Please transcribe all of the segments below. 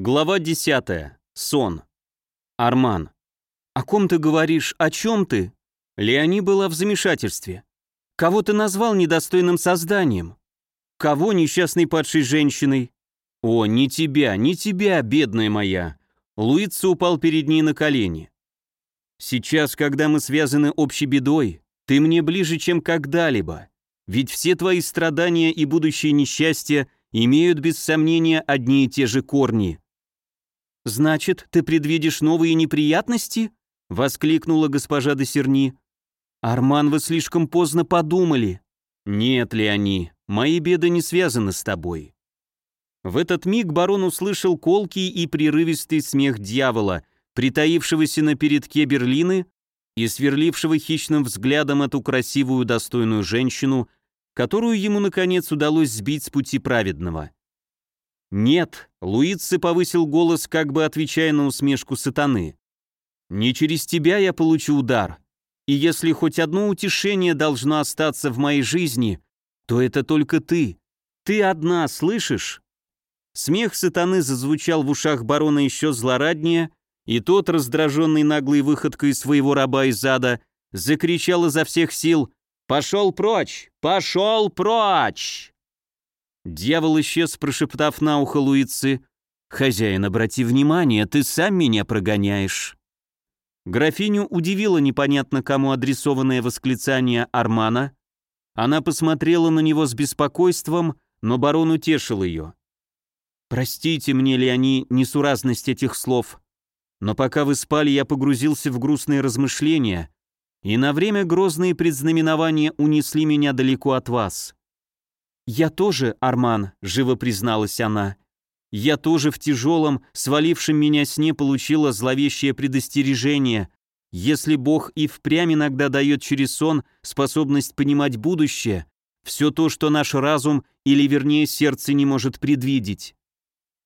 Глава 10. Сон. Арман. «О ком ты говоришь? О чем ты?» Леони была в замешательстве. «Кого ты назвал недостойным созданием? Кого несчастной падшей женщиной?» «О, не тебя, не тебя, бедная моя!» Луица упал перед ней на колени. «Сейчас, когда мы связаны общей бедой, ты мне ближе, чем когда-либо. Ведь все твои страдания и будущее несчастья имеют без сомнения одни и те же корни. «Значит, ты предвидишь новые неприятности?» — воскликнула госпожа де Серни. «Арман, вы слишком поздно подумали». «Нет ли они? Мои беды не связаны с тобой». В этот миг барон услышал колкий и прерывистый смех дьявола, притаившегося на передке Берлины и сверлившего хищным взглядом эту красивую достойную женщину, которую ему, наконец, удалось сбить с пути праведного. «Нет», — Луици повысил голос, как бы отвечая на усмешку сатаны. «Не через тебя я получу удар, и если хоть одно утешение должно остаться в моей жизни, то это только ты. Ты одна, слышишь?» Смех сатаны зазвучал в ушах барона еще злораднее, и тот, раздраженный наглой выходкой своего раба из ада, закричал изо всех сил «Пошел прочь! Пошел прочь!» Дьявол исчез, прошептав на ухо Луицы «Хозяин, обрати внимание, ты сам меня прогоняешь». Графиню удивило непонятно кому адресованное восклицание Армана. Она посмотрела на него с беспокойством, но барон утешил ее. «Простите мне, Леони, несуразность этих слов, но пока вы спали, я погрузился в грустные размышления, и на время грозные предзнаменования унесли меня далеко от вас. «Я тоже, Арман», — живо призналась она. «Я тоже в тяжелом, свалившем меня сне получила зловещее предостережение. Если Бог и впрямь иногда дает через сон способность понимать будущее, все то, что наш разум, или вернее сердце не может предвидеть.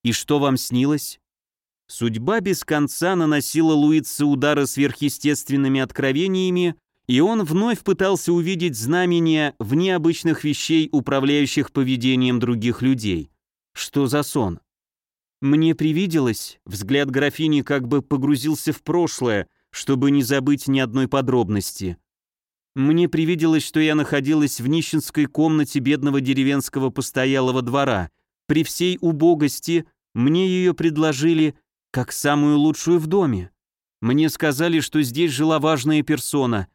И что вам снилось?» Судьба без конца наносила Луице удары сверхъестественными откровениями, и он вновь пытался увидеть знамения в необычных вещей, управляющих поведением других людей. Что за сон? Мне привиделось, взгляд графини как бы погрузился в прошлое, чтобы не забыть ни одной подробности. Мне привиделось, что я находилась в нищенской комнате бедного деревенского постоялого двора. При всей убогости мне ее предложили как самую лучшую в доме. Мне сказали, что здесь жила важная персона.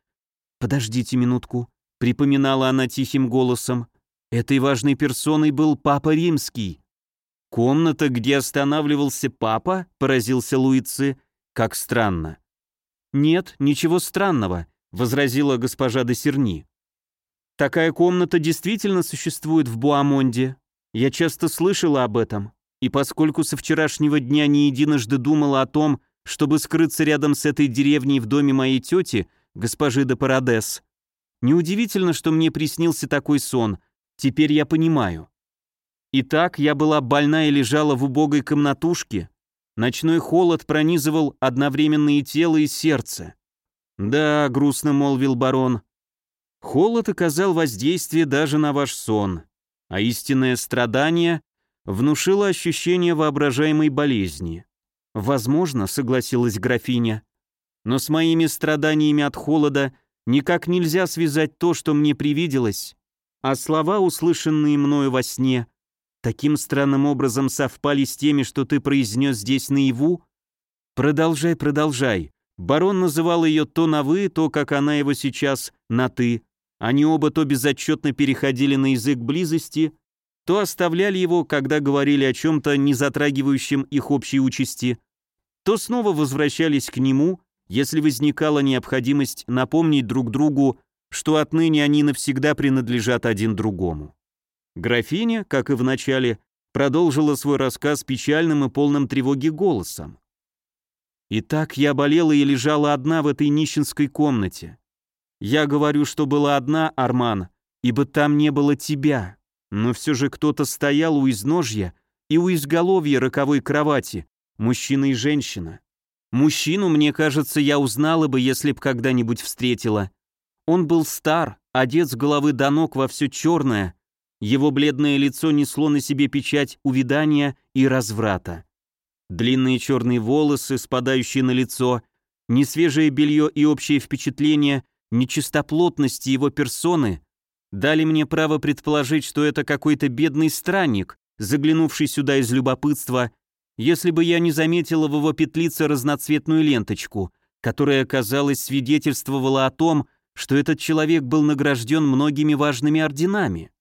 «Подождите минутку», — припоминала она тихим голосом. «Этой важной персоной был Папа Римский». «Комната, где останавливался папа?» — поразился Луицы. «Как странно». «Нет, ничего странного», — возразила госпожа де Серни. «Такая комната действительно существует в Буамонде. Я часто слышала об этом. И поскольку со вчерашнего дня не единожды думала о том, чтобы скрыться рядом с этой деревней в доме моей тети, госпожи де Парадес, неудивительно, что мне приснился такой сон, теперь я понимаю. Итак, я была больна и лежала в убогой комнатушке, ночной холод пронизывал одновременно и тело, и сердце. «Да», — грустно молвил барон, — «холод оказал воздействие даже на ваш сон, а истинное страдание внушило ощущение воображаемой болезни. «Возможно», — согласилась графиня, «но с моими страданиями от холода никак нельзя связать то, что мне привиделось, а слова, услышанные мною во сне, таким странным образом совпали с теми, что ты произнес здесь наяву? Продолжай, продолжай». Барон называл ее то на «вы», то, как она его сейчас, на «ты». Они оба то безотчетно переходили на язык близости, то оставляли его, когда говорили о чем-то, не затрагивающем их общей участи, то снова возвращались к нему, если возникала необходимость напомнить друг другу, что отныне они навсегда принадлежат один другому. Графиня, как и в начале, продолжила свой рассказ печальным и полным тревоги голосом. «Итак, я болела и лежала одна в этой нищенской комнате. Я говорю, что была одна, Арман, ибо там не было тебя. Но все же кто-то стоял у изножья и у изголовья роковой кровати, мужчина и женщина. Мужчину, мне кажется, я узнала бы, если б когда-нибудь встретила. Он был стар, одет с головы до ног во все черное, его бледное лицо несло на себе печать увядания и разврата. Длинные черные волосы, спадающие на лицо, несвежее белье и общее впечатление нечистоплотности его персоны дали мне право предположить, что это какой-то бедный странник, заглянувший сюда из любопытства, если бы я не заметила в его петлице разноцветную ленточку, которая, казалось, свидетельствовала о том, что этот человек был награжден многими важными орденами.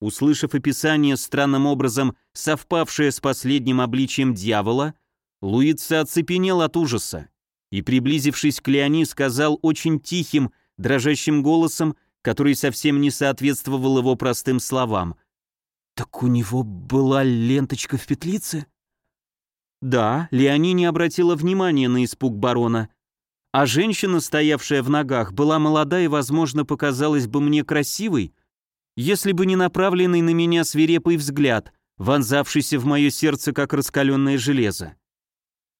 Услышав описание, странным образом совпавшее с последним обличием дьявола, Луица оцепенел от ужаса и, приблизившись к Леони, сказал очень тихим, дрожащим голосом, который совсем не соответствовал его простым словам. «Так у него была ленточка в петлице?» Да, Леони не обратила внимания на испуг барона, а женщина, стоявшая в ногах, была молода и, возможно, показалась бы мне красивой, если бы не направленный на меня свирепый взгляд, вонзавшийся в мое сердце, как раскаленное железо.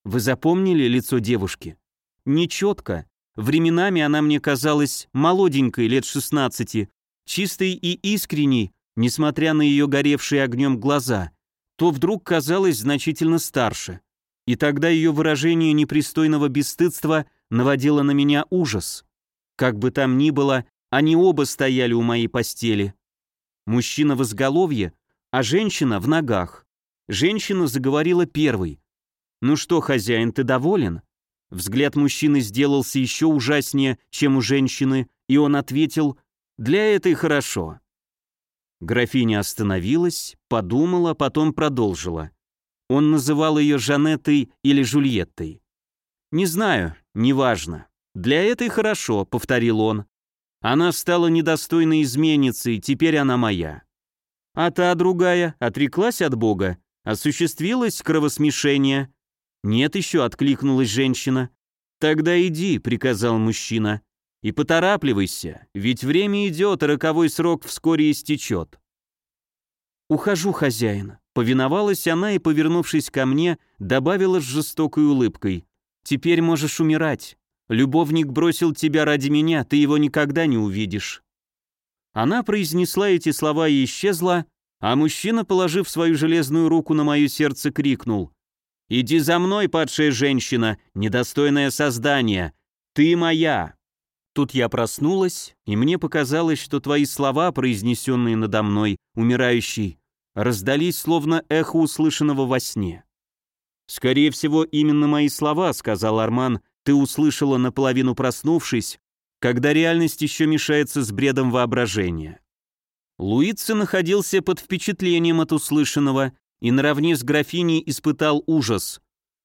Вы запомнили лицо девушки? Нечетко. Временами она мне казалась молоденькой, лет 16, чистой и искренней, несмотря на ее горевшие огнем глаза, то вдруг казалась значительно старше. И тогда ее выражение непристойного бесстыдства наводило на меня ужас. Как бы там ни было, они оба стояли у моей постели. Мужчина в изголовье, а женщина в ногах. Женщина заговорила первой. «Ну что, хозяин, ты доволен?» Взгляд мужчины сделался еще ужаснее, чем у женщины, и он ответил «Для этой хорошо». Графиня остановилась, подумала, потом продолжила. Он называл ее Жанеттой или Жульеттой. «Не знаю, неважно. Для этой хорошо», — повторил он. Она стала недостойной изменницей, теперь она моя. А та другая отреклась от Бога, осуществилось кровосмешение. Нет еще, откликнулась женщина. Тогда иди, приказал мужчина, и поторапливайся, ведь время идет, а роковой срок вскоре истечет. Ухожу, хозяин. Повиновалась она и, повернувшись ко мне, добавила с жестокой улыбкой. Теперь можешь умирать. Любовник бросил тебя ради меня, ты его никогда не увидишь». Она произнесла эти слова и исчезла, а мужчина, положив свою железную руку на мое сердце, крикнул. «Иди за мной, падшая женщина, недостойное создание! Ты моя!» Тут я проснулась, и мне показалось, что твои слова, произнесенные надо мной, умирающий, раздались словно эхо услышанного во сне. «Скорее всего, именно мои слова», — сказал Арман, ты услышала наполовину проснувшись, когда реальность еще мешается с бредом воображения. Луица находился под впечатлением от услышанного и наравне с графиней испытал ужас,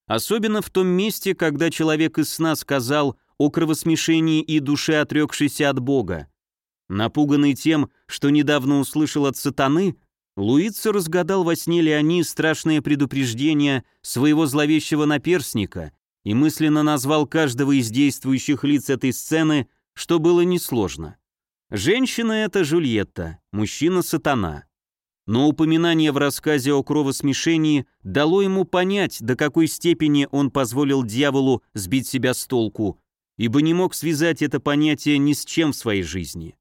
особенно в том месте, когда человек из сна сказал о кровосмешении и душе, отрекшейся от Бога. Напуганный тем, что недавно услышал от сатаны, Луица разгадал во сне Леони страшное предупреждение своего зловещего наперсника и мысленно назвал каждого из действующих лиц этой сцены, что было несложно. Женщина — это Жульетта, мужчина — сатана. Но упоминание в рассказе о кровосмешении дало ему понять, до какой степени он позволил дьяволу сбить себя с толку, ибо не мог связать это понятие ни с чем в своей жизни.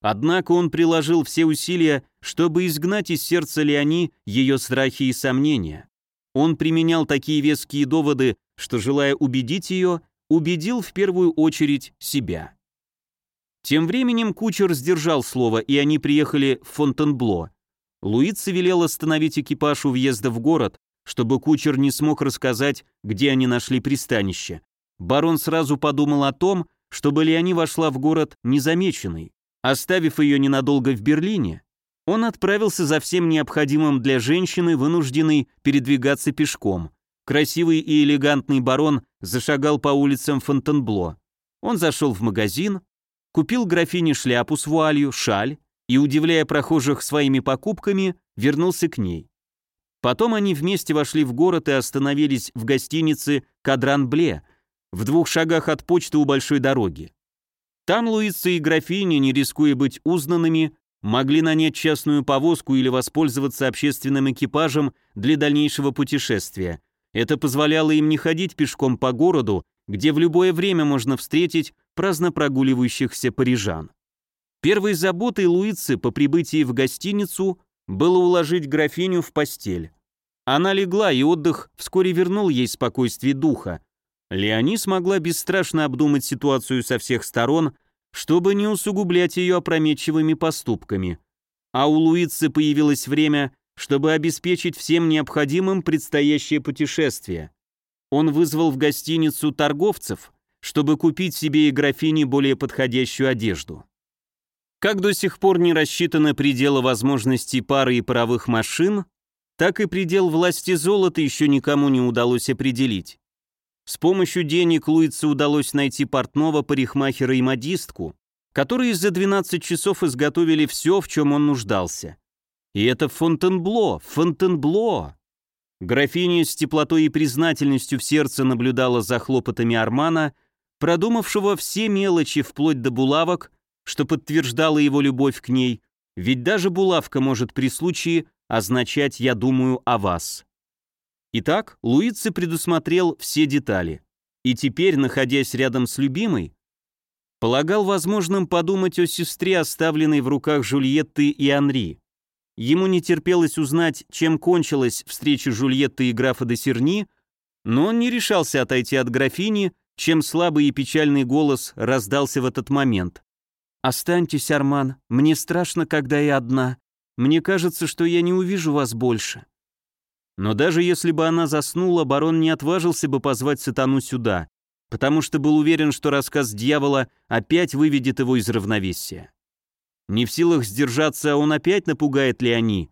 Однако он приложил все усилия, чтобы изгнать из сердца Леони ее страхи и сомнения. Он применял такие веские доводы, что, желая убедить ее, убедил в первую очередь себя. Тем временем кучер сдержал слово, и они приехали в Фонтенбло. Луица велел остановить экипаж у въезда в город, чтобы кучер не смог рассказать, где они нашли пристанище. Барон сразу подумал о том, чтобы Леони вошла в город незамеченной. Оставив ее ненадолго в Берлине, он отправился за всем необходимым для женщины, вынужденной передвигаться пешком. Красивый и элегантный барон зашагал по улицам Фонтенбло. Он зашел в магазин, купил графине шляпу с вуалью, шаль и, удивляя прохожих своими покупками, вернулся к ней. Потом они вместе вошли в город и остановились в гостинице «Кадран-Бле», в двух шагах от почты у большой дороги. Там Луица и графиня, не рискуя быть узнанными, могли нанять частную повозку или воспользоваться общественным экипажем для дальнейшего путешествия, это позволяло им не ходить пешком по городу, где в любое время можно встретить праздно прогуливающихся парижан. Первой заботой Луицы по прибытии в гостиницу было уложить графиню в постель. Она легла, и отдых вскоре вернул ей спокойствие духа. Леони смогла бесстрашно обдумать ситуацию со всех сторон, чтобы не усугублять ее опрометчивыми поступками. А у Луицы появилось время, чтобы обеспечить всем необходимым предстоящее путешествие. Он вызвал в гостиницу торговцев, чтобы купить себе и графине более подходящую одежду. Как до сих пор не рассчитаны пределы возможностей пары и паровых машин, так и предел власти золота еще никому не удалось определить. С помощью денег Луице удалось найти портного, парикмахера и модистку, которые за 12 часов изготовили все, в чем он нуждался. И это Фонтенбло, Фонтенбло! Графиня с теплотой и признательностью в сердце наблюдала за хлопотами Армана, продумавшего все мелочи вплоть до булавок, что подтверждало его любовь к ней, ведь даже булавка может при случае означать «я думаю о вас». Итак, Луици предусмотрел все детали, и теперь, находясь рядом с любимой, полагал возможным подумать о сестре, оставленной в руках Жульетты и Анри. Ему не терпелось узнать, чем кончилась встреча Жульетты и графа де Серни, но он не решался отойти от графини, чем слабый и печальный голос раздался в этот момент. «Останьтесь, Арман, мне страшно, когда я одна. Мне кажется, что я не увижу вас больше». Но даже если бы она заснула, барон не отважился бы позвать сатану сюда, потому что был уверен, что рассказ дьявола опять выведет его из равновесия. Не в силах сдержаться, он опять напугает Леони,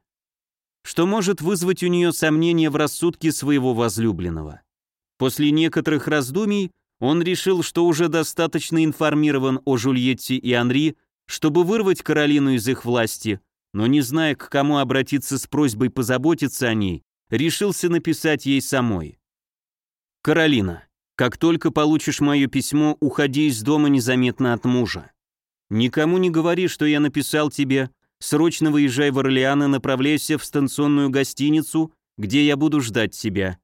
что может вызвать у нее сомнения в рассудке своего возлюбленного. После некоторых раздумий он решил, что уже достаточно информирован о Жульетте и Анри, чтобы вырвать Каролину из их власти, но не зная, к кому обратиться с просьбой позаботиться о ней, решился написать ей самой. «Каролина, как только получишь мое письмо, уходи из дома незаметно от мужа. Никому не говори, что я написал тебе, срочно выезжай в Орлеан и направляйся в станционную гостиницу, где я буду ждать тебя.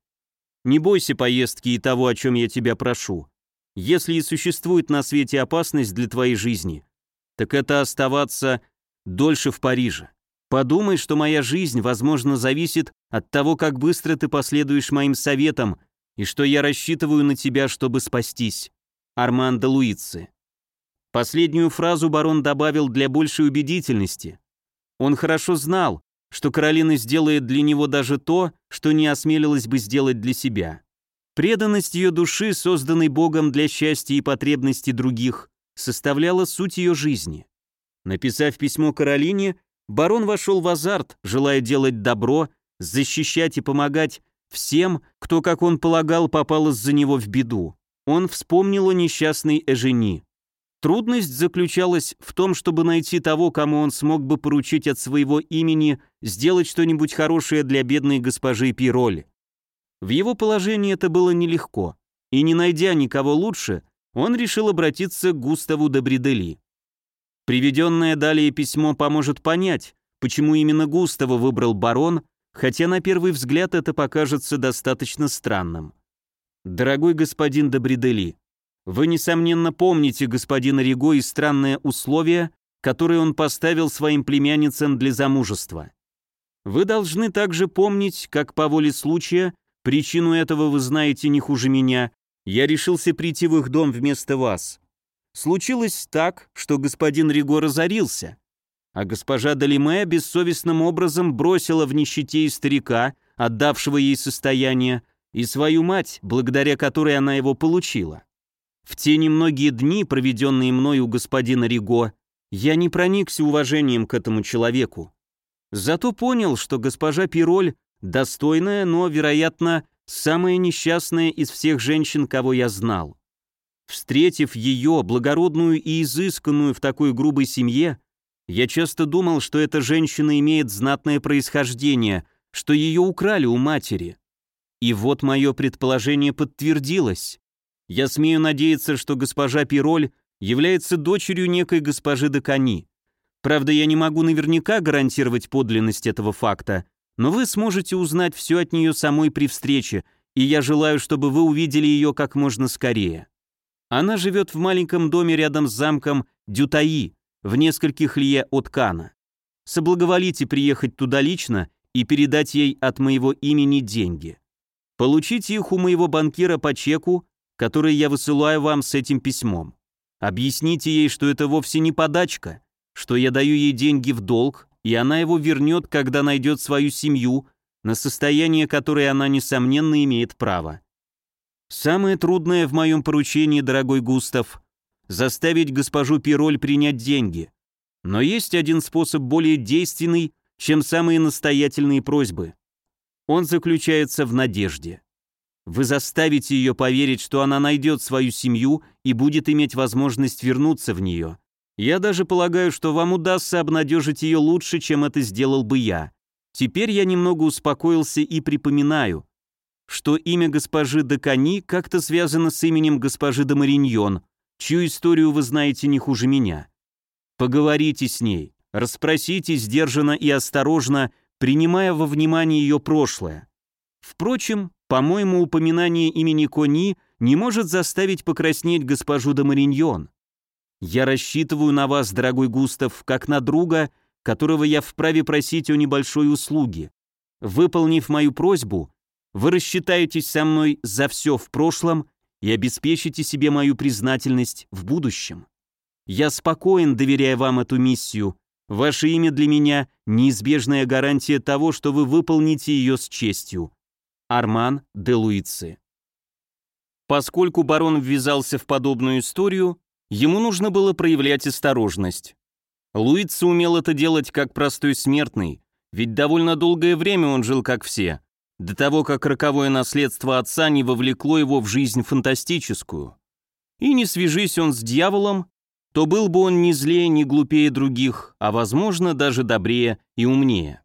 Не бойся поездки и того, о чем я тебя прошу. Если и существует на свете опасность для твоей жизни, так это оставаться дольше в Париже. Подумай, что моя жизнь, возможно, зависит от того, как быстро ты последуешь моим советам, и что я рассчитываю на тебя, чтобы спастись. Армандо Луици. Последнюю фразу барон добавил для большей убедительности. Он хорошо знал, что Каролина сделает для него даже то, что не осмелилась бы сделать для себя. Преданность ее души, созданной Богом для счастья и потребностей других, составляла суть ее жизни. Написав письмо Каролине, барон вошел в азарт, желая делать добро, защищать и помогать всем, кто, как он полагал, попал из-за него в беду. Он вспомнил о несчастной Эжени. Трудность заключалась в том, чтобы найти того, кому он смог бы поручить от своего имени сделать что-нибудь хорошее для бедной госпожи Пироль. В его положении это было нелегко, и не найдя никого лучше, он решил обратиться к Густаву де Бридели. Приведенное далее письмо поможет понять, почему именно Густава выбрал барон, хотя на первый взгляд это покажется достаточно странным. Дорогой господин Добридели, вы, несомненно, помните господина Риго и странные условия, которые он поставил своим племянницам для замужества. Вы должны также помнить, как по воле случая, причину этого вы знаете не хуже меня, я решился прийти в их дом вместо вас. Случилось так, что господин Риго разорился, а госпожа Далиме бессовестным образом бросила в нищете и старика, отдавшего ей состояние, и свою мать, благодаря которой она его получила. В те немногие дни, проведенные мной у господина Риго, я не проникся уважением к этому человеку. Зато понял, что госпожа Пироль достойная, но, вероятно, самая несчастная из всех женщин, кого я знал. Встретив ее, благородную и изысканную в такой грубой семье, я часто думал, что эта женщина имеет знатное происхождение, что ее украли у матери. И вот мое предположение подтвердилось. Я смею надеяться, что госпожа Пироль является дочерью некой госпожи Декани. Правда, я не могу наверняка гарантировать подлинность этого факта, но вы сможете узнать все от нее самой при встрече, и я желаю, чтобы вы увидели ее как можно скорее. Она живет в маленьком доме рядом с замком Дютаи, в нескольких лье от Кана. Соблаговолите приехать туда лично и передать ей от моего имени деньги. Получите их у моего банкира по чеку, который я высылаю вам с этим письмом. Объясните ей, что это вовсе не подачка, что я даю ей деньги в долг, и она его вернет, когда найдет свою семью, на состояние, которое она, несомненно, имеет право. Самое трудное в моем поручении, дорогой Густав, заставить госпожу Пироль принять деньги. Но есть один способ более действенный, чем самые настоятельные просьбы. Он заключается в надежде. Вы заставите ее поверить, что она найдет свою семью и будет иметь возможность вернуться в нее. Я даже полагаю, что вам удастся обнадежить ее лучше, чем это сделал бы я. Теперь я немного успокоился и припоминаю, что имя госпожи Дакани как-то связано с именем госпожи де Мариньон, чью историю вы знаете не хуже меня. Поговорите с ней, расспросите сдержанно и осторожно, принимая во внимание ее прошлое. Впрочем, по-моему, упоминание имени Кони не может заставить покраснеть госпожу де Мариньон. Я рассчитываю на вас, дорогой Густав, как на друга, которого я вправе просить о небольшой услуге. Выполнив мою просьбу, вы рассчитаетесь со мной за все в прошлом и обеспечите себе мою признательность в будущем. Я спокоен, доверяя вам эту миссию. Ваше имя для меня – неизбежная гарантия того, что вы выполните ее с честью. Арман де Луицы. Поскольку барон ввязался в подобную историю, ему нужно было проявлять осторожность. Луица умел это делать как простой смертный, ведь довольно долгое время он жил как все, до того, как роковое наследство отца не вовлекло его в жизнь фантастическую. И не свяжись он с дьяволом, то был бы он не злее, не глупее других, а, возможно, даже добрее и умнее.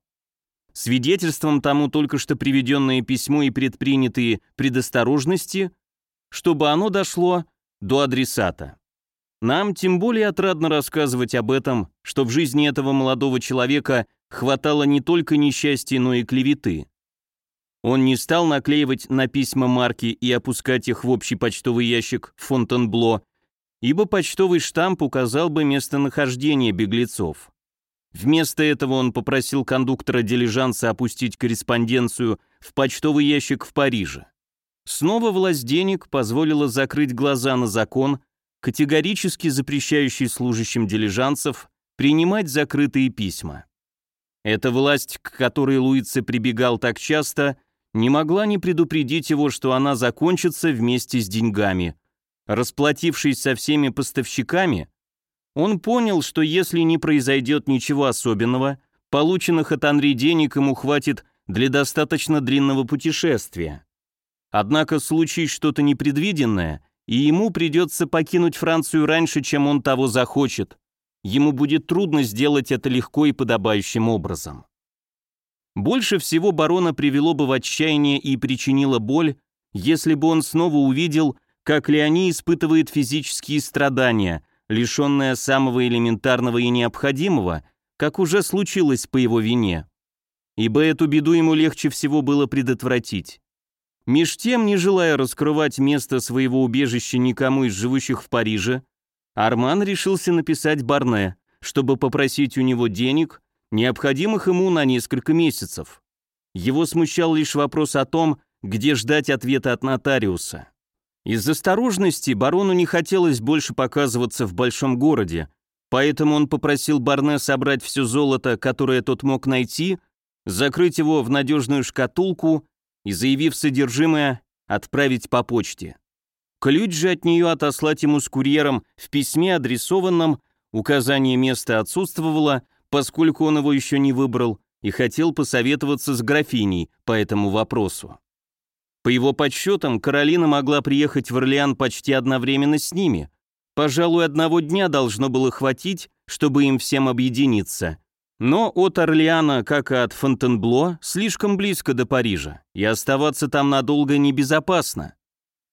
Свидетельством тому только что приведенное письмо и предпринятые предосторожности, чтобы оно дошло до адресата. Нам тем более отрадно рассказывать об этом, что в жизни этого молодого человека хватало не только несчастья, но и клеветы. Он не стал наклеивать на письма марки и опускать их в общий почтовый ящик Фонтенбло, ибо почтовый штамп указал бы местонахождение беглецов. Вместо этого он попросил кондуктора дилижанса опустить корреспонденцию в почтовый ящик в Париже. Снова власть денег позволила закрыть глаза на закон, категорически запрещающий служащим дилижансов принимать закрытые письма. Эта власть, к которой Луице прибегал так часто, не могла не предупредить его, что она закончится вместе с деньгами. Расплатившись со всеми поставщиками, он понял, что если не произойдет ничего особенного, полученных от Анри денег ему хватит для достаточно длинного путешествия. Однако случай что-то непредвиденное, и ему придется покинуть Францию раньше, чем он того захочет. Ему будет трудно сделать это легко и подобающим образом. Больше всего барона привело бы в отчаяние и причинило боль, если бы он снова увидел, как Леони испытывает физические страдания, лишенная самого элементарного и необходимого, как уже случилось по его вине. Ибо эту беду ему легче всего было предотвратить. Меж тем, не желая раскрывать место своего убежища никому из живущих в Париже, Арман решился написать Барне, чтобы попросить у него денег, необходимых ему на несколько месяцев. Его смущал лишь вопрос о том, где ждать ответа от нотариуса. Из осторожности барону не хотелось больше показываться в большом городе, поэтому он попросил Барне собрать все золото, которое тот мог найти, закрыть его в надежную шкатулку и, заявив содержимое, отправить по почте. Ключ же от нее отослать ему с курьером в письме, адресованном, указание места отсутствовало, поскольку он его еще не выбрал, и хотел посоветоваться с графиней по этому вопросу. По его подсчетам, Каролина могла приехать в Орлеан почти одновременно с ними. Пожалуй, одного дня должно было хватить, чтобы им всем объединиться. Но от Орлеана, как и от Фонтенбло, слишком близко до Парижа, и оставаться там надолго небезопасно.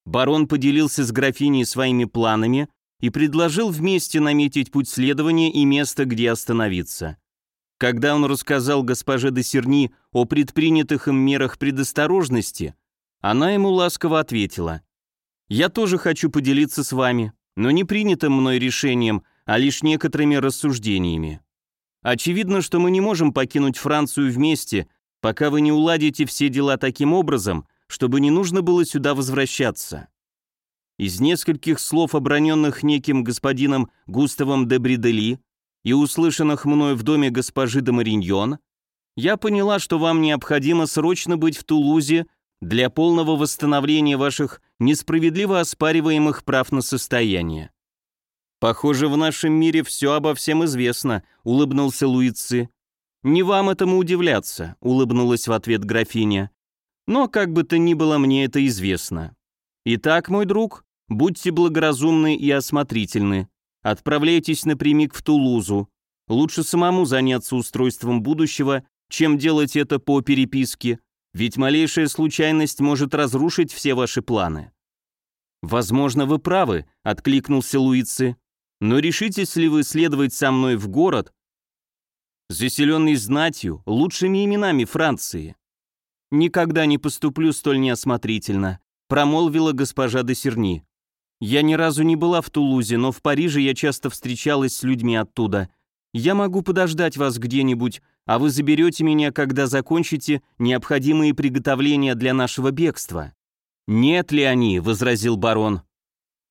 Барон поделился с графиней своими планами и предложил вместе наметить путь следования и место, где остановиться. Когда он рассказал госпоже де Серни о предпринятых им мерах предосторожности, она ему ласково ответила. «Я тоже хочу поделиться с вами, но не принятым мной решением, а лишь некоторыми рассуждениями. Очевидно, что мы не можем покинуть Францию вместе, пока вы не уладите все дела таким образом, чтобы не нужно было сюда возвращаться. Из нескольких слов, оброненных неким господином Густавом де Бридели и услышанных мной в доме госпожи де Мариньон, я поняла, что вам необходимо срочно быть в Тулузе для полного восстановления ваших несправедливо оспариваемых прав на состояние. «Похоже, в нашем мире все обо всем известно», — улыбнулся Луицы. «Не вам этому удивляться», — улыбнулась в ответ графиня. «Но как бы то ни было, мне это известно. Итак, мой друг, будьте благоразумны и осмотрительны. Отправляйтесь напрямик в Тулузу. Лучше самому заняться устройством будущего, чем делать это по переписке, ведь малейшая случайность может разрушить все ваши планы». «Возможно, вы правы», — откликнулся Луицы. «Но решитесь ли вы следовать со мной в город, заселенный знатью, лучшими именами Франции?» «Никогда не поступлю столь неосмотрительно», — промолвила госпожа де Серни. «Я ни разу не была в Тулузе, но в Париже я часто встречалась с людьми оттуда. Я могу подождать вас где-нибудь, а вы заберете меня, когда закончите необходимые приготовления для нашего бегства». «Нет ли они?» — возразил барон.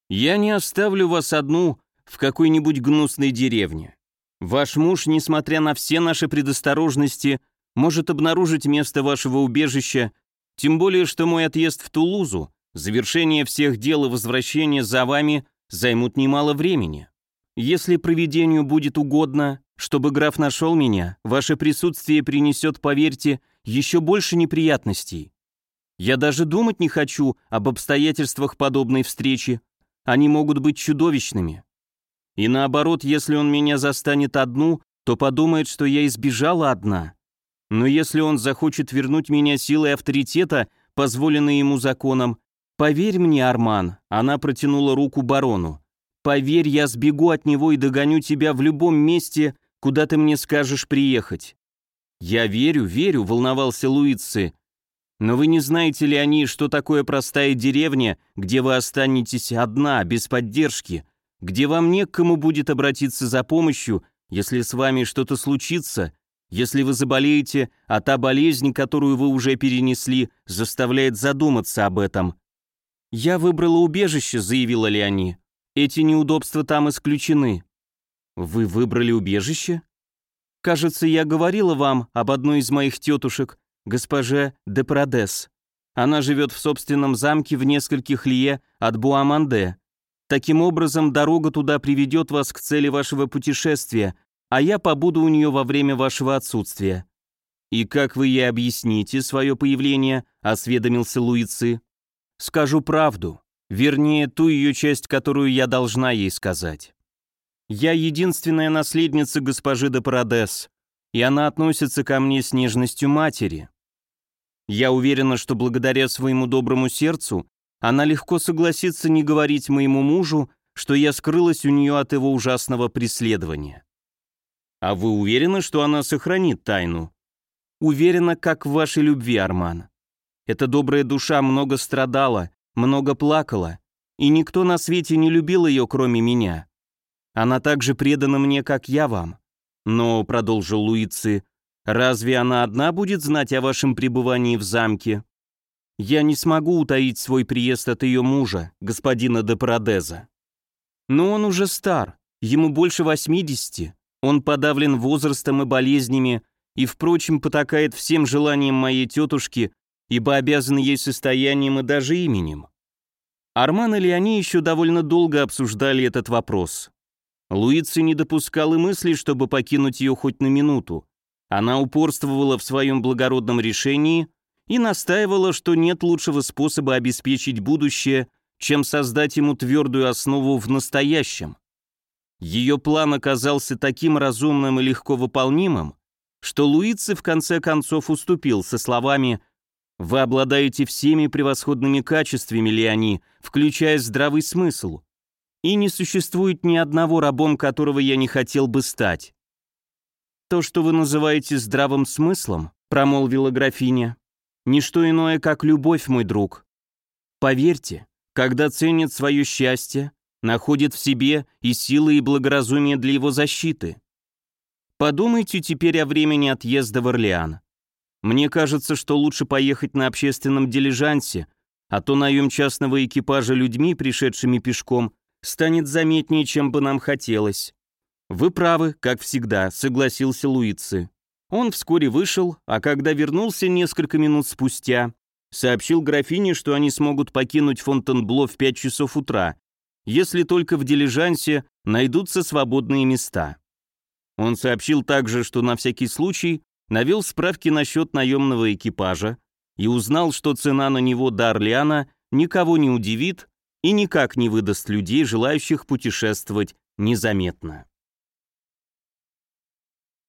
«Я не оставлю вас одну в какой-нибудь гнусной деревне. Ваш муж, несмотря на все наши предосторожности, может обнаружить место вашего убежища, тем более, что мой отъезд в Тулузу, завершение всех дел и возвращение за вами займут немало времени. Если проведению будет угодно, чтобы граф нашел меня, ваше присутствие принесет, поверьте, еще больше неприятностей. Я даже думать не хочу об обстоятельствах подобной встречи. Они могут быть чудовищными. И наоборот, если он меня застанет одну, то подумает, что я избежала одна. Но если он захочет вернуть меня силой авторитета, позволенной ему законом, поверь мне, Арман, она протянула руку барону. Поверь, я сбегу от него и догоню тебя в любом месте, куда ты мне скажешь приехать. Я верю, верю, волновался Луицы. Но вы не знаете ли они, что такое простая деревня, где вы останетесь одна, без поддержки, где вам не к кому будет обратиться за помощью, если с вами что-то случится, если вы заболеете, а та болезнь, которую вы уже перенесли, заставляет задуматься об этом. «Я выбрала убежище», — заявила Леони. «Эти неудобства там исключены». «Вы выбрали убежище?» «Кажется, я говорила вам об одной из моих тетушек, госпоже де Парадес. Она живет в собственном замке в нескольких лье от Буаманде. Таким образом, дорога туда приведет вас к цели вашего путешествия, а я побуду у нее во время вашего отсутствия». «И как вы ей объясните свое появление?» — осведомился Луицы. «Скажу правду, вернее, ту ее часть, которую я должна ей сказать. Я единственная наследница госпожи де Парадес, и она относится ко мне с нежностью матери. Я уверена, что благодаря своему доброму сердцу она легко согласится не говорить моему мужу, что я скрылась у нее от его ужасного преследования. А вы уверены, что она сохранит тайну? Уверена, как в вашей любви, Арман. Эта добрая душа много страдала, много плакала, и никто на свете не любил ее, кроме меня. Она так же предана мне, как я вам. Но, — продолжил Луицы, — разве она одна будет знать о вашем пребывании в замке? Я не смогу утаить свой приезд от ее мужа, господина де Парадеза. Но он уже стар, ему больше восьмидесяти, он подавлен возрастом и болезнями и, впрочем, потакает всем желаниям моей тетушки, ибо обязан ей состоянием и даже именем. Арман и Леони еще довольно долго обсуждали этот вопрос. Луици не допускал и мысли, чтобы покинуть ее хоть на минуту. Она упорствовала в своем благородном решении и настаивала, что нет лучшего способа обеспечить будущее, чем создать ему твердую основу в настоящем. Ее план оказался таким разумным и легко выполнимым, что Луици в конце концов уступил со словами «Вы обладаете всеми превосходными качествами, Леони, включая здравый смысл, и не существует ни одного рабом, которого я не хотел бы стать». «То, что вы называете здравым смыслом», — промолвила графиня, — «не что иное, как любовь, мой друг. Поверьте, когда ценят свое счастье, находит в себе и силы, и благоразумие для его защиты. Подумайте теперь о времени отъезда в Орлеан. Мне кажется, что лучше поехать на общественном дилижансе, а то наем частного экипажа людьми, пришедшими пешком, станет заметнее, чем бы нам хотелось». «Вы правы, как всегда», — согласился Луицы. Он вскоре вышел, а когда вернулся несколько минут спустя, сообщил графине, что они смогут покинуть Фонтенбло в 5 часов утра, если только в дилижансе найдутся свободные места. Он сообщил также, что на всякий случай навел справки насчет наемного экипажа и узнал, что цена на него до Орлеана никого не удивит и никак не выдаст людей, желающих путешествовать незаметно.